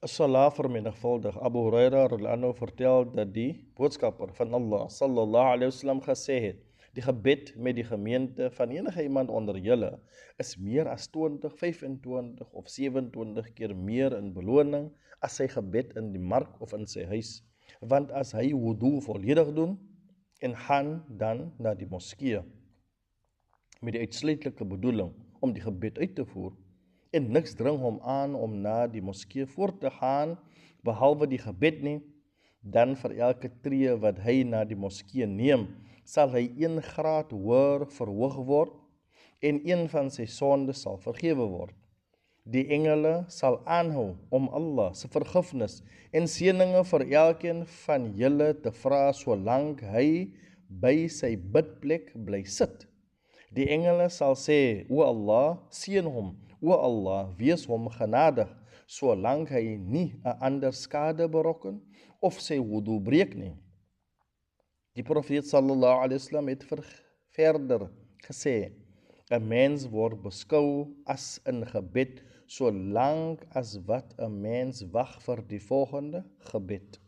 As-salah vermenigvuldig. Abu Huraira radhiyallahu vertel dat die boodskapper van Allah sallallahu alaihi wasallam gesê het: Die gebed met die gemeente van enige iemand onder julle is meer as 20, 25 of 27 keer meer in beloning as sy gebed in die mark of in sy huis. Want as hy wudu volledig doen en gaan dan na die moskee met die uitsluitlike bedoeling om die gebed uit te voer en niks dring hom aan om na die moskee voort te gaan behalwe die gebed nie, dan vir elke tree wat hy na die moskee neem, sal hy 1 graad hoër verhoog word en een van sy sondes sal vergewe word. Die engele sal aanhou om Allah se vergifnis en seëninge vir elkeen van julle te vra solank hy by sy bidplek bly sit. Die engele sal sê: "O Allah, seën hom. O Allah, wees hom genadig, solank hy nie 'n ander skade berokken of sy wudu breek nie." Die profeet sallallahu alaihi wasallam het verder gesê: 'n Mens word beskou as in gebed solank as wat 'n mens wag vir die volgende gebed.